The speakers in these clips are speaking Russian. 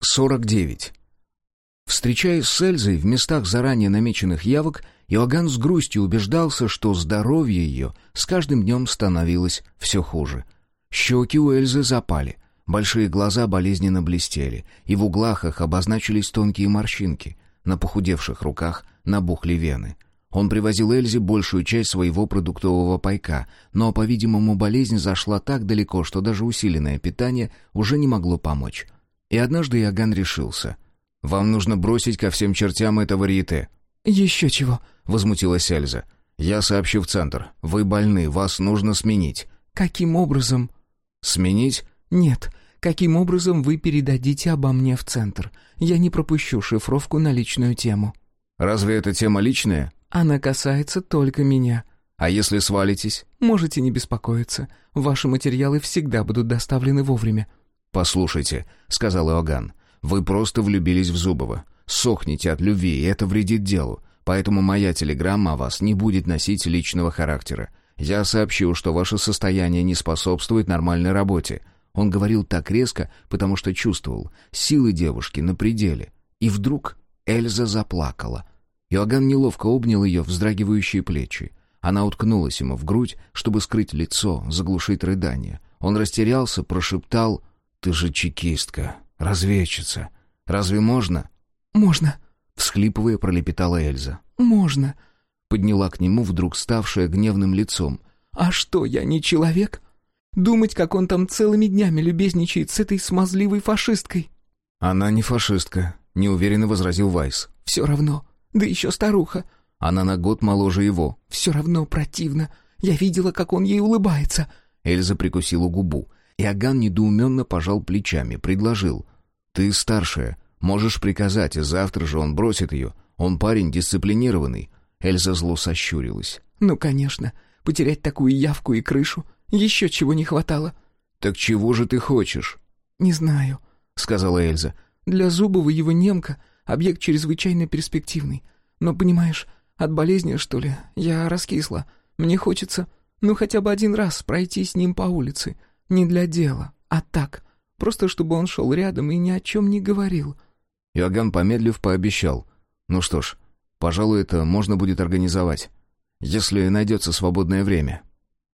49. Встречаясь с Эльзой в местах заранее намеченных явок, Иоганн с грустью убеждался, что здоровье ее с каждым днем становилось все хуже. Щеки у Эльзы запали, большие глаза болезненно блестели, и в углах их обозначились тонкие морщинки, на похудевших руках набухли вены. Он привозил Эльзе большую часть своего продуктового пайка, но, по-видимому, болезнь зашла так далеко, что даже усиленное питание уже не могло помочь. И однажды Иоганн решился — вам нужно бросить ко всем чертям это варьете». «Еще чего?» — возмутилась Эльза. «Я сообщу в центр. Вы больны, вас нужно сменить». «Каким образом?» «Сменить?» «Нет. Каким образом вы передадите обо мне в центр? Я не пропущу шифровку на личную тему». «Разве эта тема личная?» «Она касается только меня». «А если свалитесь?» «Можете не беспокоиться. Ваши материалы всегда будут доставлены вовремя». «Послушайте», — сказал Иоганн, вы просто влюбились в Зубова. Сохните от любви, и это вредит делу. Поэтому моя телеграмма о вас не будет носить личного характера. Я сообщу, что ваше состояние не способствует нормальной работе. Он говорил так резко, потому что чувствовал, силы девушки на пределе. И вдруг Эльза заплакала. Иоганн неловко обнял ее вздрагивающие плечи. Она уткнулась ему в грудь, чтобы скрыть лицо, заглушить рыдание. Он растерялся, прошептал «Ты же чекистка, разведчица. Разве можно?» «Можно», — всхлипывая, пролепетала Эльза. «Можно», — подняла к нему вдруг ставшая гневным лицом. «А что, я не человек? Думать, как он там целыми днями любезничает с этой смазливой фашисткой». «Она не фашистка», — неуверенно возразил Вайс. «Все равно. Да еще старуха». «Она на год моложе его». «Все равно противно. Я видела, как он ей улыбается». Эльза прикусила губу. Иоганн недоуменно пожал плечами, предложил. «Ты старшая, можешь приказать, и завтра же он бросит ее. Он парень дисциплинированный». Эльза зло сощурилась. «Ну, конечно. Потерять такую явку и крышу. Еще чего не хватало». «Так чего же ты хочешь?» «Не знаю», — сказала Эльза. «Для Зубова его немка — объект чрезвычайно перспективный. Но, понимаешь, от болезни, что ли, я раскисла. Мне хочется, ну, хотя бы один раз пройти с ним по улице. Не для дела, а так, просто чтобы он шел рядом и ни о чем не говорил». Иоганн, помедлив, пообещал. «Ну что ж, пожалуй, это можно будет организовать, если найдется свободное время».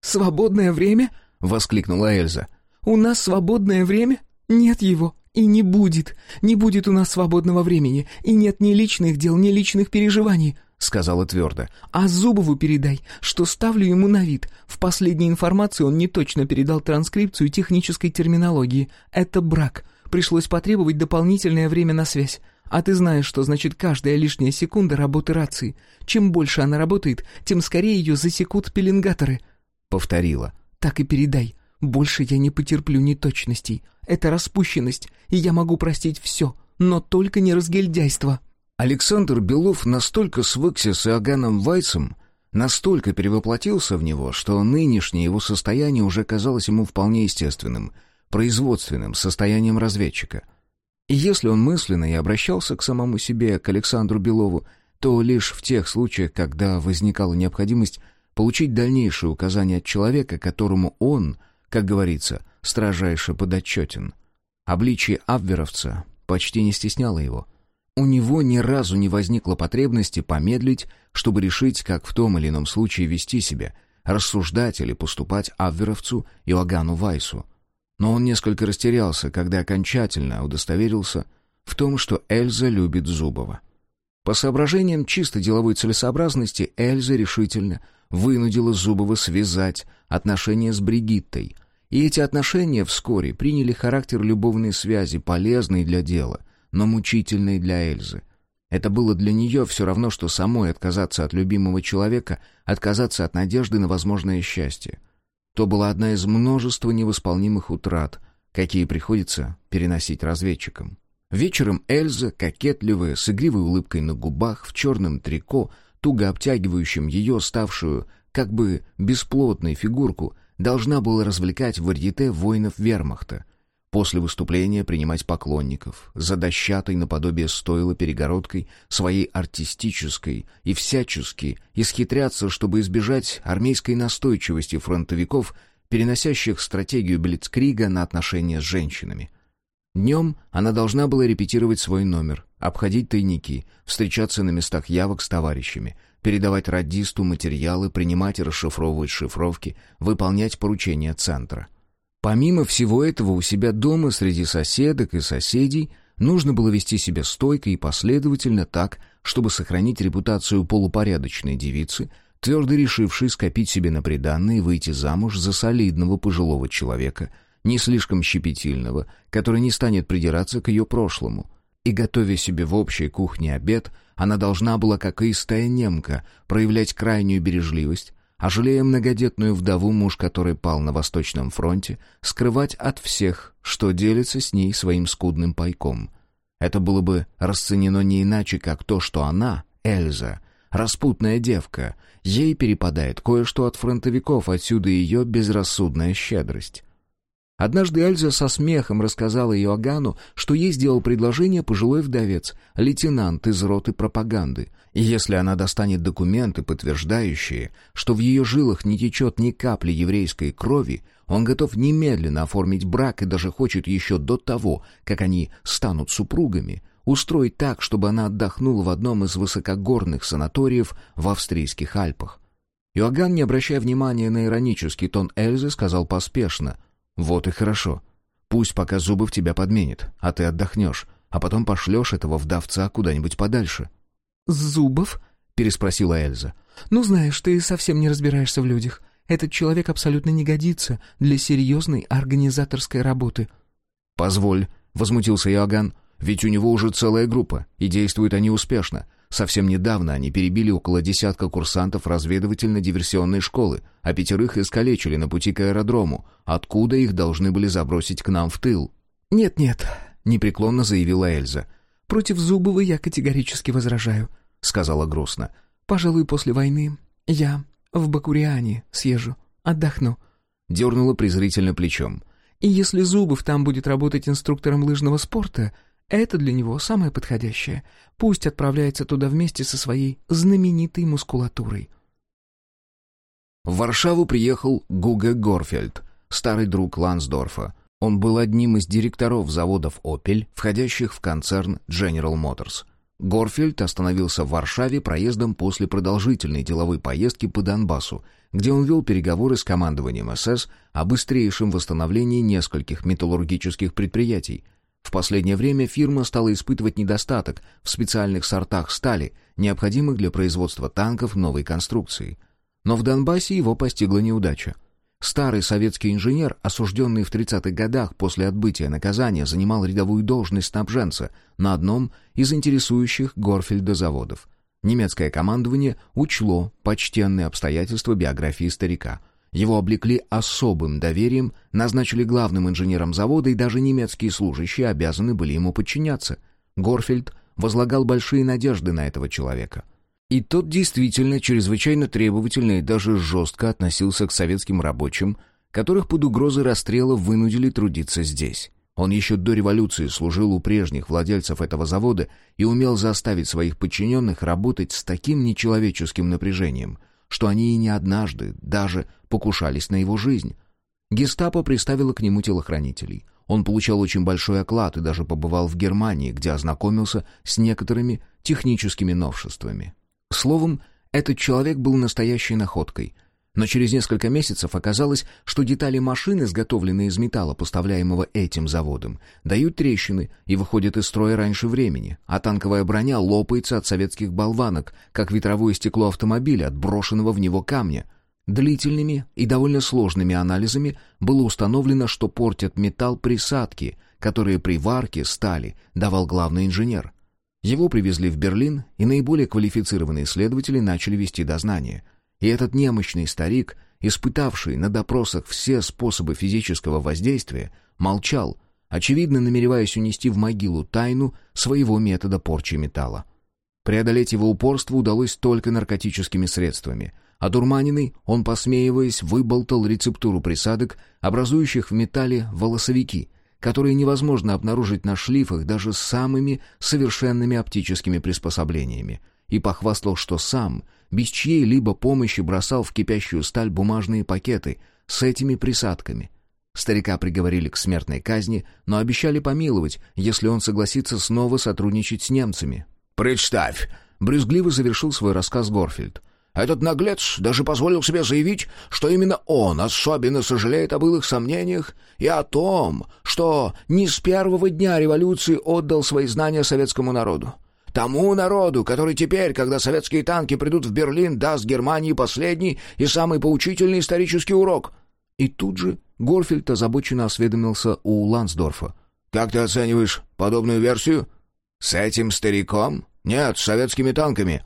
«Свободное время?» — воскликнула Эльза. «У нас свободное время? Нет его. И не будет. Не будет у нас свободного времени. И нет ни личных дел, ни личных переживаний сказала твердо. «А Зубову передай, что ставлю ему на вид. В последней информации он не точно передал транскрипцию технической терминологии. Это брак. Пришлось потребовать дополнительное время на связь. А ты знаешь, что значит каждая лишняя секунда работы рации. Чем больше она работает, тем скорее ее засекут пеленгаторы». Повторила. «Так и передай. Больше я не потерплю неточностей. Это распущенность, и я могу простить все, но только не разгильдяйство». Александр Белов настолько свыкся с Иоганном Вайцем, настолько перевоплотился в него, что нынешнее его состояние уже казалось ему вполне естественным, производственным состоянием разведчика. И если он мысленно и обращался к самому себе, к Александру Белову, то лишь в тех случаях, когда возникала необходимость получить дальнейшие указания от человека, которому он, как говорится, строжайше подотчетен. Обличие абверовца почти не стесняло его — у него ни разу не возникло потребности помедлить, чтобы решить, как в том или ином случае вести себя, рассуждать или поступать Абверовцу Иоганну Вайсу. Но он несколько растерялся, когда окончательно удостоверился в том, что Эльза любит Зубова. По соображениям чисто деловой целесообразности Эльза решительно вынудила Зубова связать отношения с Бригиттой, и эти отношения вскоре приняли характер любовной связи, полезной для дела — но мучительной для Эльзы. Это было для нее все равно, что самой отказаться от любимого человека, отказаться от надежды на возможное счастье. То была одна из множества невосполнимых утрат, какие приходится переносить разведчикам. Вечером Эльза, кокетливая, с игривой улыбкой на губах, в черном трико, туго обтягивающем ее ставшую, как бы бесплотной фигурку, должна была развлекать в варьете воинов вермахта, После выступления принимать поклонников, за дощатой наподобие стойла перегородкой, своей артистической и всячески исхитряться, чтобы избежать армейской настойчивости фронтовиков, переносящих стратегию Блицкрига на отношения с женщинами. Днем она должна была репетировать свой номер, обходить тайники, встречаться на местах явок с товарищами, передавать радисту материалы, принимать и расшифровывать шифровки, выполнять поручения центра. Помимо всего этого, у себя дома среди соседок и соседей нужно было вести себя стойко и последовательно так, чтобы сохранить репутацию полупорядочной девицы, твердо решившей скопить себе на приданное и выйти замуж за солидного пожилого человека, не слишком щепетильного, который не станет придираться к ее прошлому. И, готовя себе в общей кухне обед, она должна была, как истая немка, проявлять крайнюю бережливость, а жалея многодетную вдову, муж которой пал на Восточном фронте, скрывать от всех, что делится с ней своим скудным пайком. Это было бы расценено не иначе, как то, что она, Эльза, распутная девка, ей перепадает кое-что от фронтовиков, отсюда ее безрассудная щедрость. Однажды Эльза со смехом рассказала Иоганну, что ей сделал предложение пожилой вдовец, лейтенант из роты пропаганды. И если она достанет документы, подтверждающие, что в ее жилах не течет ни капли еврейской крови, он готов немедленно оформить брак и даже хочет еще до того, как они станут супругами, устроить так, чтобы она отдохнула в одном из высокогорных санаториев в австрийских Альпах. Иоганн, не обращая внимания на иронический тон Эльзы, сказал поспешно — «Вот и хорошо. Пусть пока Зубов тебя подменит, а ты отдохнешь, а потом пошлешь этого вдовца куда-нибудь подальше». «Зубов?» — переспросила Эльза. «Ну, знаешь, ты совсем не разбираешься в людях. Этот человек абсолютно не годится для серьезной организаторской работы». «Позволь», — возмутился Иоганн, — «ведь у него уже целая группа, и действуют они успешно. Совсем недавно они перебили около десятка курсантов разведывательно-диверсионной школы, а пятерых искалечили на пути к аэродрому, откуда их должны были забросить к нам в тыл. «Нет-нет», — непреклонно заявила Эльза. «Против Зубова я категорически возражаю», — сказала грустно. «Пожалуй, после войны я в Бакуриане съезжу, отдохну». Дернула презрительно плечом. «И если Зубов там будет работать инструктором лыжного спорта, это для него самое подходящее. Пусть отправляется туда вместе со своей знаменитой мускулатурой. В Варшаву приехал Гуге Горфельд, старый друг Лансдорфа. Он был одним из директоров заводов «Опель», входящих в концерн General Motors. Горфельд остановился в Варшаве проездом после продолжительной деловой поездки по Донбассу, где он вел переговоры с командованием СС о быстрейшем восстановлении нескольких металлургических предприятий – в последнее время фирма стала испытывать недостаток в специальных сортах стали, необходимых для производства танков новой конструкции. Но в Донбассе его постигла неудача. Старый советский инженер, осужденный в 30-х годах после отбытия наказания, занимал рядовую должность снабженца на одном из интересующих Горфельда заводов. Немецкое командование учло почтенные обстоятельства биографии старика – его облекли особым доверием, назначили главным инженером завода, и даже немецкие служащие обязаны были ему подчиняться. Горфельд возлагал большие надежды на этого человека. И тот действительно чрезвычайно требовательно и даже жестко относился к советским рабочим, которых под угрозой расстрела вынудили трудиться здесь. Он еще до революции служил у прежних владельцев этого завода и умел заставить своих подчиненных работать с таким нечеловеческим напряжением – что они и не однажды даже покушались на его жизнь. Гестапо приставило к нему телохранителей. Он получал очень большой оклад и даже побывал в Германии, где ознакомился с некоторыми техническими новшествами. Словом, этот человек был настоящей находкой — но через несколько месяцев оказалось, что детали машин, изготовленные из металла, поставляемого этим заводом, дают трещины и выходят из строя раньше времени, а танковая броня лопается от советских болванок, как ветровое стекло автомобиля, отброшенного в него камня. Длительными и довольно сложными анализами было установлено, что портят металл присадки, которые при варке стали давал главный инженер. Его привезли в Берлин, и наиболее квалифицированные следователи начали вести дознание — и этот немощный старик, испытавший на допросах все способы физического воздействия, молчал, очевидно намереваясь унести в могилу тайну своего метода порчи металла. Преодолеть его упорство удалось только наркотическими средствами. Одурманенный, он, посмеиваясь, выболтал рецептуру присадок, образующих в металле волосовики, которые невозможно обнаружить на шлифах даже самыми совершенными оптическими приспособлениями, и похвастал, что сам — без чьей-либо помощи бросал в кипящую сталь бумажные пакеты с этими присадками. Старика приговорили к смертной казни, но обещали помиловать, если он согласится снова сотрудничать с немцами. «Представь!» — брюзгливо завершил свой рассказ Горфильд. «Этот наглец даже позволил себе заявить, что именно он особенно сожалеет о былых сомнениях и о том, что не с первого дня революции отдал свои знания советскому народу. Тому народу, который теперь, когда советские танки придут в Берлин, даст Германии последний и самый поучительный исторический урок». И тут же Горфельд озабоченно осведомился у Лансдорфа. «Как ты оцениваешь подобную версию?» «С этим стариком? Нет, с советскими танками».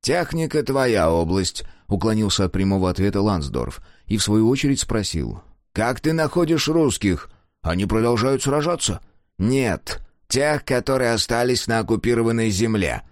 «Техника твоя область», — уклонился от прямого ответа Лансдорф и в свою очередь спросил. «Как ты находишь русских? Они продолжают сражаться?» «Нет, тех, которые остались на оккупированной земле».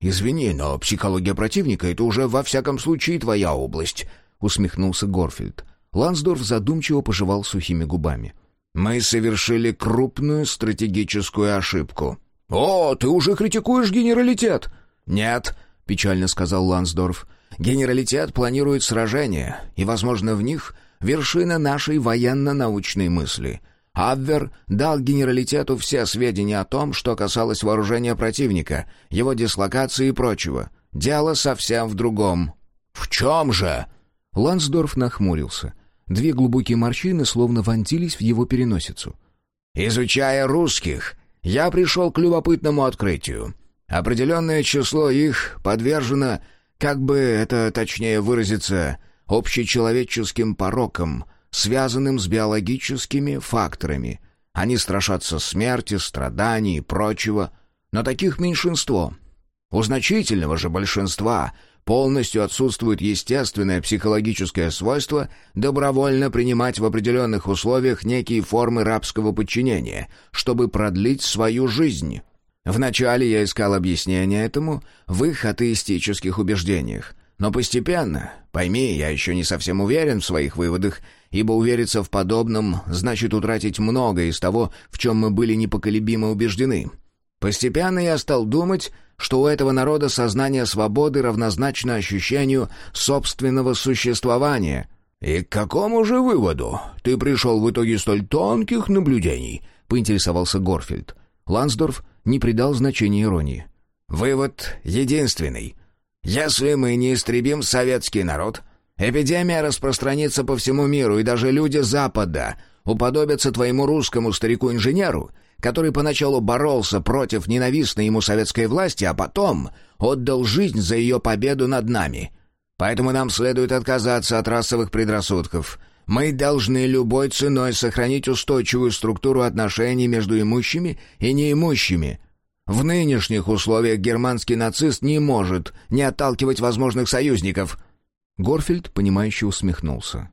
«Извини, но психология противника — это уже во всяком случае твоя область», — усмехнулся Горфельд. Лансдорф задумчиво пожевал сухими губами. «Мы совершили крупную стратегическую ошибку». «О, ты уже критикуешь генералитет!» «Нет», — печально сказал Лансдорф. «Генералитет планирует сражения, и, возможно, в них вершина нашей военно-научной мысли. Абвер дал генералитету все сведения о том, что касалось вооружения противника, его дислокации и прочего. Дело совсем в другом». «В чем же?» Лансдорф нахмурился. Две глубокие морщины словно вонзились в его переносицу. «Изучая русских, я пришел к любопытному открытию. Определенное число их подвержено, как бы это точнее выразиться, общечеловеческим порокам, связанным с биологическими факторами. Они страшатся смерти, страданий и прочего, но таких меньшинство. У значительного же большинства полностью отсутствует естественное психологическое свойство добровольно принимать в определенных условиях некие формы рабского подчинения, чтобы продлить свою жизнь. Вначале я искал объяснение этому в их атеистических убеждениях, но постепенно, пойми, я еще не совсем уверен в своих выводах, ибо увериться в подобном значит утратить многое из того, в чем мы были непоколебимо убеждены. Постепенно я стал думать, что у этого народа сознание свободы равнозначно ощущению собственного существования. «И к какому же выводу ты пришел в итоге столь тонких наблюдений?» — поинтересовался Горфильд. Лансдорф не придал значения иронии. «Вывод единственный. Если мы не истребим советский народ, эпидемия распространится по всему миру, и даже люди Запада уподобятся твоему русскому старику-инженеру — который поначалу боролся против ненавистной ему советской власти, а потом отдал жизнь за ее победу над нами. Поэтому нам следует отказаться от расовых предрассудков. Мы должны любой ценой сохранить устойчивую структуру отношений между имущими и неимущими. В нынешних условиях германский нацист не может не отталкивать возможных союзников». Горфельд, понимающе усмехнулся.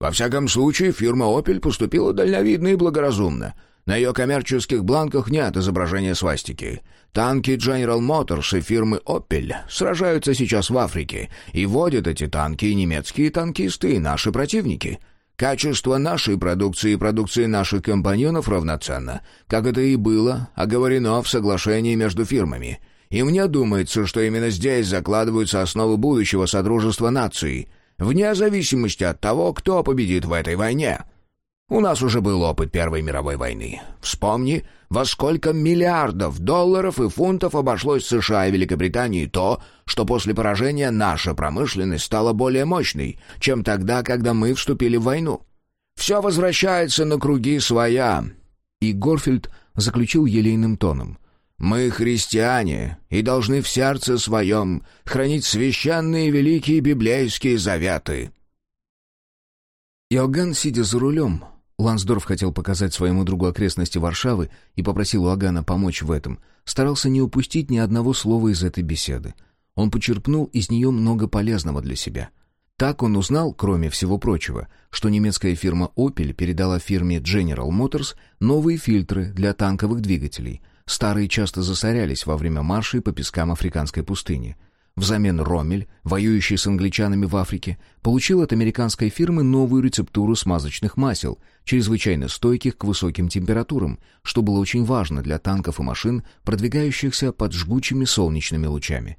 «Во всяком случае, фирма «Опель» поступила дальновидно и благоразумно». На ее коммерческих бланках нет изображения свастики. Танки General Motors и фирмы Opel сражаются сейчас в Африке, и водят эти танки немецкие танкисты, и наши противники. Качество нашей продукции и продукции наших компаньонов равноценно, как это и было оговорено в соглашении между фирмами. И мне думается, что именно здесь закладываются основы будущего Содружества наций, вне зависимости от того, кто победит в этой войне». У нас уже был опыт Первой мировой войны. Вспомни, во сколько миллиардов долларов и фунтов обошлось США и Великобритании то, что после поражения наша промышленность стала более мощной, чем тогда, когда мы вступили в войну. Все возвращается на круги своя. И Горфильд заключил елейным тоном. Мы христиане и должны в сердце своем хранить священные великие библейские заветы. Иоганн, сидя за рулем, Лансдорф хотел показать своему другу окрестности Варшавы и попросил Уагана помочь в этом. Старался не упустить ни одного слова из этой беседы. Он почерпнул из нее много полезного для себя. Так он узнал, кроме всего прочего, что немецкая фирма Opel передала фирме General Motors новые фильтры для танковых двигателей. Старые часто засорялись во время маршей по пескам африканской пустыни — Взамен Ромель, воюющий с англичанами в Африке, получил от американской фирмы новую рецептуру смазочных масел, чрезвычайно стойких к высоким температурам, что было очень важно для танков и машин, продвигающихся под жгучими солнечными лучами.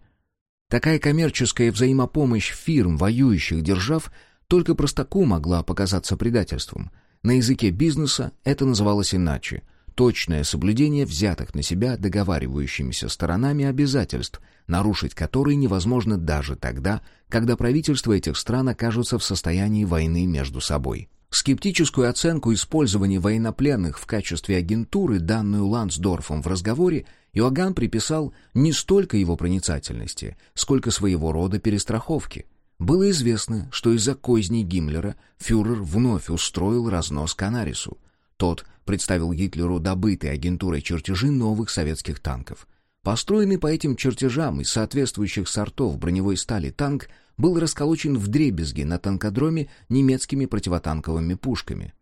Такая коммерческая взаимопомощь фирм воюющих держав только простаку могла показаться предательством. На языке бизнеса это называлось иначе – точное соблюдение взятых на себя договаривающимися сторонами обязательств, нарушить которые невозможно даже тогда, когда правительства этих стран окажутся в состоянии войны между собой. Скептическую оценку использования военнопленных в качестве агентуры, данную Лансдорфом в разговоре, Иоганн приписал не столько его проницательности, сколько своего рода перестраховки. Было известно, что из-за козней Гиммлера фюрер вновь устроил разнос Канарису. Тот представил Гитлеру добытые агентурой чертежи новых советских танков. Построенный по этим чертежам из соответствующих сортов броневой стали танк был расколочен в дребезги на танкодроме немецкими противотанковыми пушками.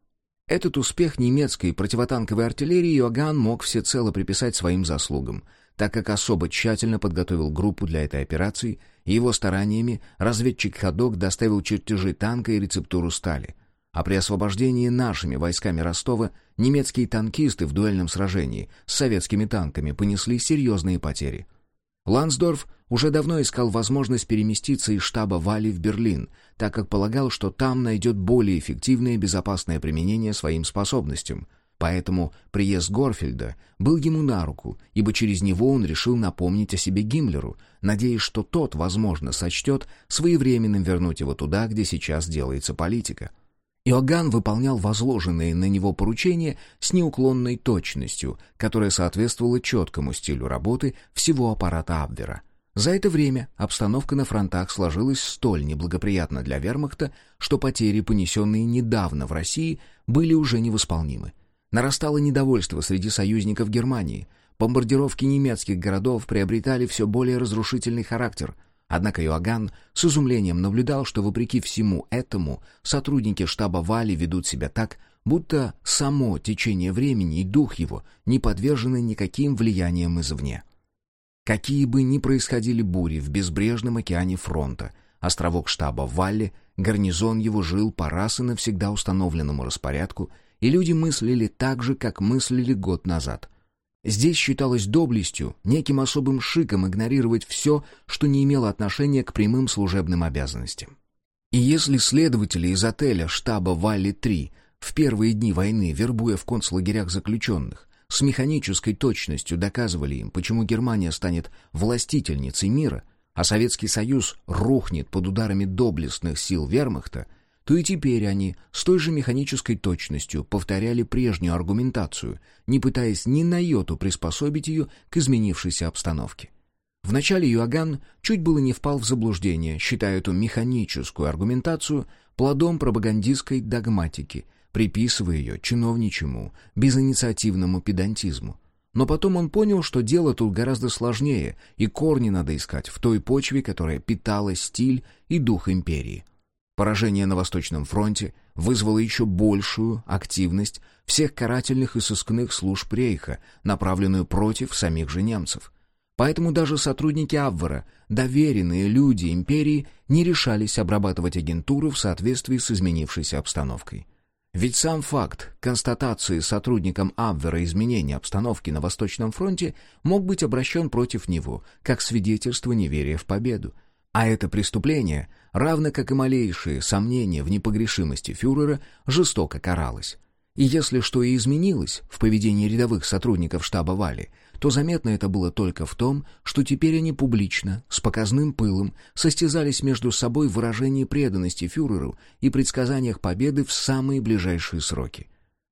Этот успех немецкой противотанковой артиллерии Иоганн мог всецело приписать своим заслугам, так как особо тщательно подготовил группу для этой операции, и его стараниями разведчик Ходок доставил чертежи танка и рецептуру стали. А при освобождении нашими войсками Ростова немецкие танкисты в дуэльном сражении с советскими танками понесли серьезные потери. Лансдорф уже давно искал возможность переместиться из штаба Вали в Берлин, так как полагал, что там найдет более эффективное и безопасное применение своим способностям. Поэтому приезд Горфельда был ему на руку, ибо через него он решил напомнить о себе Гиммлеру, надеясь, что тот, возможно, сочтет своевременным вернуть его туда, где сейчас делается политика. Иоганн выполнял возложенные на него поручения с неуклонной точностью, которая соответствовала четкому стилю работы всего аппарата Абвера. За это время обстановка на фронтах сложилась столь неблагоприятно для вермахта, что потери, понесенные недавно в России, были уже невосполнимы. Нарастало недовольство среди союзников Германии. Бомбардировки немецких городов приобретали все более разрушительный характер – Однако Иоганн с изумлением наблюдал, что вопреки всему этому сотрудники штаба Вали ведут себя так, будто само течение времени и дух его не подвержены никаким влияниям извне. Какие бы ни происходили бури в безбрежном океане фронта, островок штаба Валли, гарнизон его жил по раз и навсегда установленному распорядку, и люди мыслили так же, как мыслили год назад — Здесь считалось доблестью, неким особым шиком игнорировать все, что не имело отношения к прямым служебным обязанностям. И если следователи из отеля штаба Валли-3 в первые дни войны, вербуя в концлагерях заключенных, с механической точностью доказывали им, почему Германия станет властительницей мира, а Советский Союз рухнет под ударами доблестных сил вермахта – то и теперь они с той же механической точностью повторяли прежнюю аргументацию, не пытаясь ни на йоту приспособить ее к изменившейся обстановке. Вначале Юаган чуть было не впал в заблуждение, считая эту механическую аргументацию плодом пропагандистской догматики, приписывая ее чиновничьему, безинициативному педантизму. Но потом он понял, что дело тут гораздо сложнее, и корни надо искать в той почве, которая питала стиль и дух империи. Поражение на Восточном фронте вызвало еще большую активность всех карательных и сыскных служб Рейха, направленную против самих же немцев. Поэтому даже сотрудники Абвера, доверенные люди империи, не решались обрабатывать агентуру в соответствии с изменившейся обстановкой. Ведь сам факт констатации сотрудникам Абвера изменения обстановки на Восточном фронте мог быть обращен против него, как свидетельство неверия в победу, а это преступление, равно как и малейшие сомнения в непогрешимости фюрера, жестоко каралось. И если что и изменилось в поведении рядовых сотрудников штаба Вали, то заметно это было только в том, что теперь они публично, с показным пылом, состязались между собой в выражении преданности фюреру и предсказаниях победы в самые ближайшие сроки.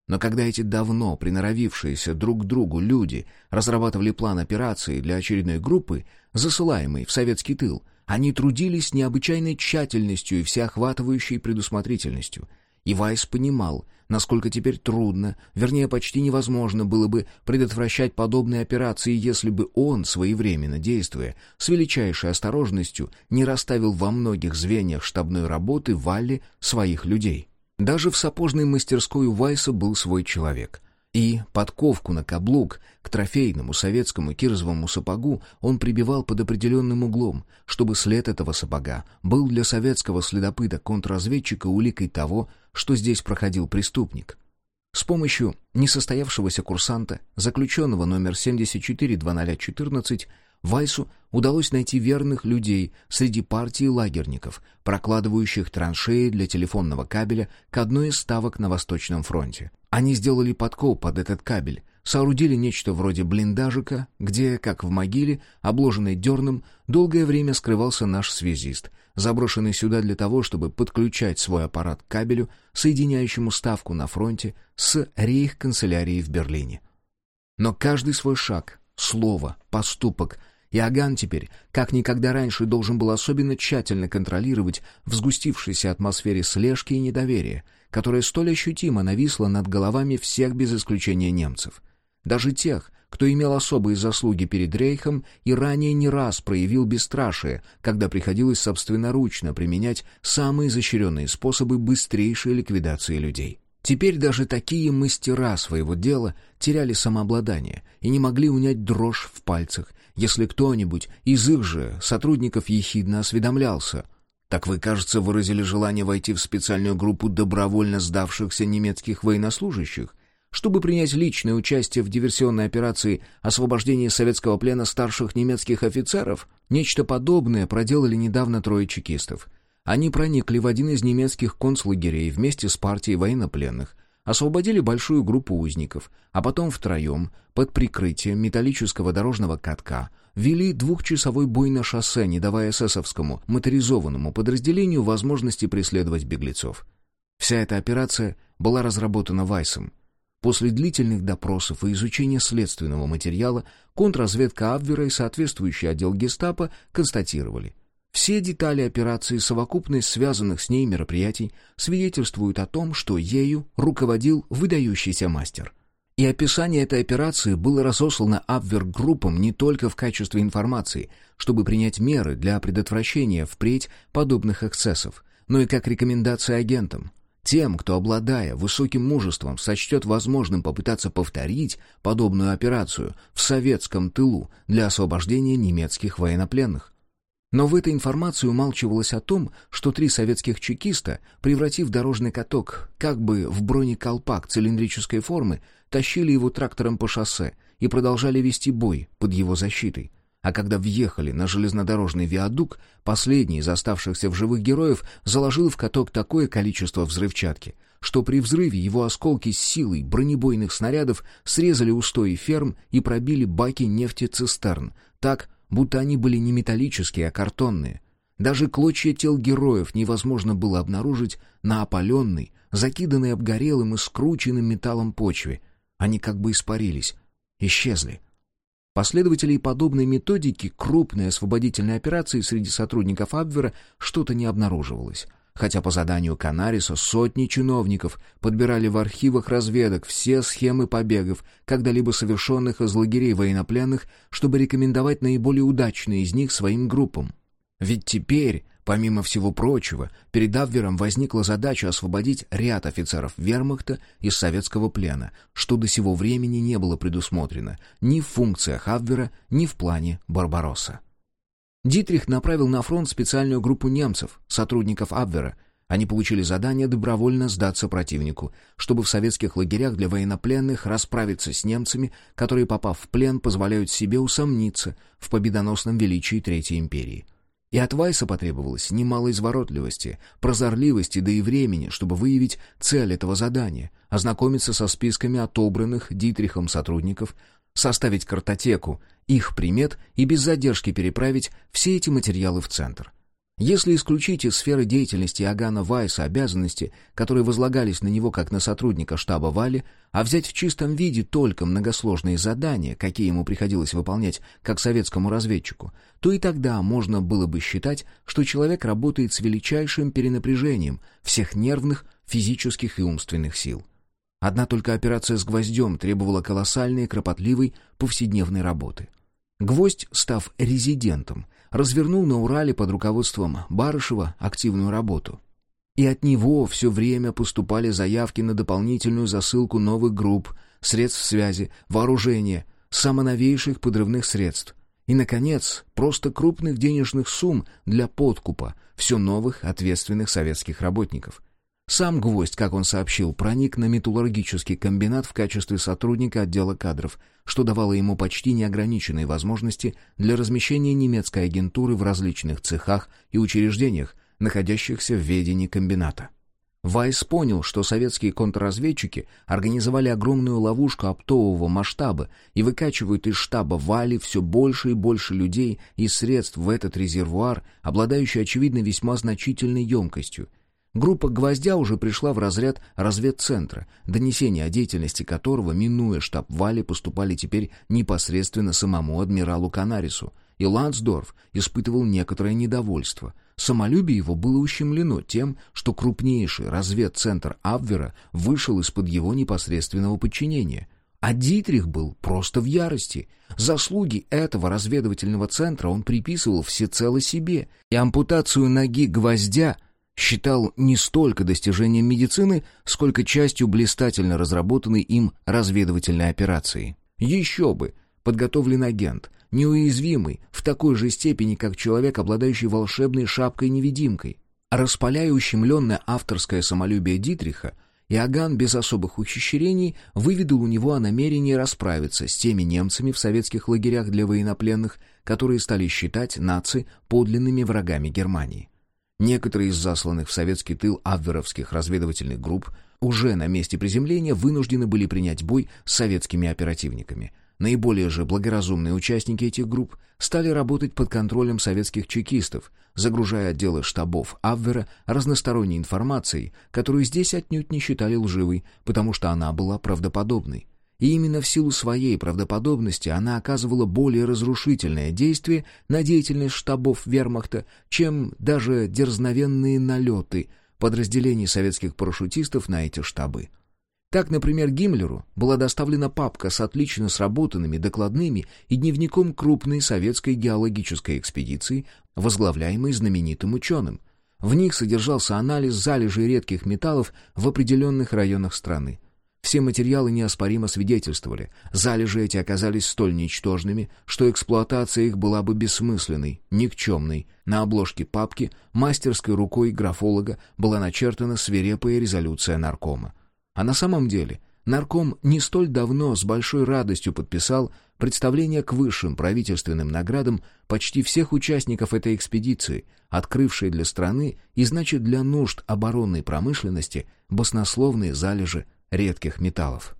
Но когда эти давно приноровившиеся друг к другу люди разрабатывали план операции для очередной группы, засылаемой в советский тыл, они трудились с необычайной тщательностью и всеохватывающей предусмотрительностью. И Вайс понимал, насколько теперь трудно, вернее, почти невозможно было бы предотвращать подобные операции, если бы он, своевременно действуя, с величайшей осторожностью, не расставил во многих звеньях штабной работы Валли своих людей. Даже в сапожной мастерской у Вайса был свой человек — и подковку на каблук к трофейному советскому кирзовому сапогу он прибивал под определенным углом, чтобы след этого сапога был для советского следопыта-контрразведчика уликой того, что здесь проходил преступник. С помощью несостоявшегося курсанта, заключенного номер 74-2014, Вайсу удалось найти верных людей среди партии лагерников, прокладывающих траншеи для телефонного кабеля к одной из ставок на Восточном фронте. Они сделали подкоп под этот кабель, соорудили нечто вроде блиндажика, где, как в могиле, обложенной дерном, долгое время скрывался наш связист, заброшенный сюда для того, чтобы подключать свой аппарат к кабелю, соединяющему ставку на фронте с рейх-канцелярией в Берлине. Но каждый свой шаг, слово, поступок Иоганн теперь, как никогда раньше, должен был особенно тщательно контролировать в сгустившейся атмосфере слежки и недоверия, которая столь ощутимо нависла над головами всех без исключения немцев. Даже тех, кто имел особые заслуги перед Рейхом и ранее не раз проявил бесстрашие, когда приходилось собственноручно применять самые изощренные способы быстрейшей ликвидации людей. Теперь даже такие мастера своего дела теряли самообладание и не могли унять дрожь в пальцах, если кто-нибудь из их же сотрудников ехидно осведомлялся. «Так вы, кажется, выразили желание войти в специальную группу добровольно сдавшихся немецких военнослужащих, чтобы принять личное участие в диверсионной операции освобождения советского плена старших немецких офицеров?» Нечто подобное проделали недавно трое чекистов — они проникли в один из немецких концлагерей вместе с партией военнопленных, освободили большую группу узников, а потом втроем, под прикрытием металлического дорожного катка, вели двухчасовой бой на шоссе, не давая эсэсовскому моторизованному подразделению возможности преследовать беглецов. Вся эта операция была разработана Вайсом. После длительных допросов и изучения следственного материала контрразведка Абвера и соответствующий отдел гестапо констатировали, все детали операции, совокупность связанных с ней мероприятий, свидетельствуют о том, что ею руководил выдающийся мастер. И описание этой операции было разослано Абвер-группам не только в качестве информации, чтобы принять меры для предотвращения впредь подобных эксцессов, но и как рекомендация агентам. Тем, кто, обладая высоким мужеством, сочтет возможным попытаться повторить подобную операцию в советском тылу для освобождения немецких военнопленных. Но в этой информации умалчивалось о том, что три советских чекиста, превратив дорожный каток как бы в бронеколпак цилиндрической формы, тащили его трактором по шоссе и продолжали вести бой под его защитой. А когда въехали на железнодорожный виадук, последний из оставшихся в живых героев заложил в каток такое количество взрывчатки, что при взрыве его осколки с силой бронебойных снарядов срезали устои ферм и пробили баки нефтецистерн, так, будто они были не металлические, а картонные. Даже клочья тел героев невозможно было обнаружить на опаленной, закиданной обгорелым и скрученным металлом почве. Они как бы испарились, исчезли. Последователей подобной методики крупной освободительной операции среди сотрудников Абвера что-то не обнаруживалось хотя по заданию Канариса сотни чиновников подбирали в архивах разведок все схемы побегов, когда-либо совершенных из лагерей военнопленных, чтобы рекомендовать наиболее удачные из них своим группам. Ведь теперь, помимо всего прочего, перед Абвером возникла задача освободить ряд офицеров вермахта из советского плена, что до сего времени не было предусмотрено ни в функциях Абвера, ни в плане Барбаросса. Дитрих направил на фронт специальную группу немцев, сотрудников Абвера. Они получили задание добровольно сдаться противнику, чтобы в советских лагерях для военнопленных расправиться с немцами, которые, попав в плен, позволяют себе усомниться в победоносном величии Третьей империи. И от Вайса потребовалось немало изворотливости, прозорливости, да и времени, чтобы выявить цель этого задания, ознакомиться со списками отобранных Дитрихом сотрудников, составить картотеку их примет и без задержки переправить все эти материалы в центр. Если исключить из сферы деятельности Агана Вайса обязанности, которые возлагались на него как на сотрудника штаба Вали, а взять в чистом виде только многосложные задания, какие ему приходилось выполнять как советскому разведчику, то и тогда можно было бы считать, что человек работает с величайшим перенапряжением всех нервных, физических и умственных сил. Одна только операция с гвоздем требовала колоссальной, кропотливой, повседневной работы. Гвоздь, став резидентом, развернул на Урале под руководством Барышева активную работу. И от него все время поступали заявки на дополнительную засылку новых групп, средств связи, вооружения, самоновейших подрывных средств. И, наконец, просто крупных денежных сумм для подкупа все новых ответственных советских работников – Сам Гвоздь, как он сообщил, проник на металлургический комбинат в качестве сотрудника отдела кадров, что давало ему почти неограниченные возможности для размещения немецкой агентуры в различных цехах и учреждениях, находящихся в ведении комбината. Вайс понял, что советские контрразведчики организовали огромную ловушку оптового масштаба и выкачивают из штаба Вали все больше и больше людей и средств в этот резервуар, обладающий, очевидно, весьма значительной емкостью, Группа «Гвоздя» уже пришла в разряд разведцентра, донесения о деятельности которого, минуя штаб Вали, поступали теперь непосредственно самому адмиралу Канарису, и Лансдорф испытывал некоторое недовольство. Самолюбие его было ущемлено тем, что крупнейший разведцентр Абвера вышел из-под его непосредственного подчинения — а Дитрих был просто в ярости. Заслуги этого разведывательного центра он приписывал всецело себе, и ампутацию ноги гвоздя считал не столько достижением медицины, сколько частью блистательно разработанной им разведывательной операции. Еще бы, подготовлен агент, неуязвимый в такой же степени, как человек, обладающий волшебной шапкой-невидимкой. Распаляя ущемленное авторское самолюбие Дитриха, Иоганн без особых ухищрений выведал у него о намерении расправиться с теми немцами в советских лагерях для военнопленных, которые стали считать нации подлинными врагами Германии. Некоторые из засланных в советский тыл абверовских разведывательных групп уже на месте приземления вынуждены были принять бой с советскими оперативниками. Наиболее же благоразумные участники этих групп стали работать под контролем советских чекистов, загружая отделы штабов Абвера разносторонней информацией, которую здесь отнюдь не считали лживой, потому что она была правдоподобной. И именно в силу своей правдоподобности она оказывала более разрушительное действие на деятельность штабов вермахта, чем даже дерзновенные налеты подразделений советских парашютистов на эти штабы. Так, например, Гиммлеру была доставлена папка с отлично сработанными докладными и дневником крупной советской геологической экспедиции, возглавляемой знаменитым ученым. В них содержался анализ залежей редких металлов в определенных районах страны. Все материалы неоспоримо свидетельствовали, залежи эти оказались столь ничтожными, что эксплуатация их была бы бессмысленной, никчемной. На обложке папки мастерской рукой графолога была начертана свирепая резолюция наркома. А на самом деле нарком не столь давно с большой радостью подписал представление к высшим правительственным наградам почти всех участников этой экспедиции, открывшей для страны и, значит, для нужд оборонной промышленности баснословные залежи редких металлов.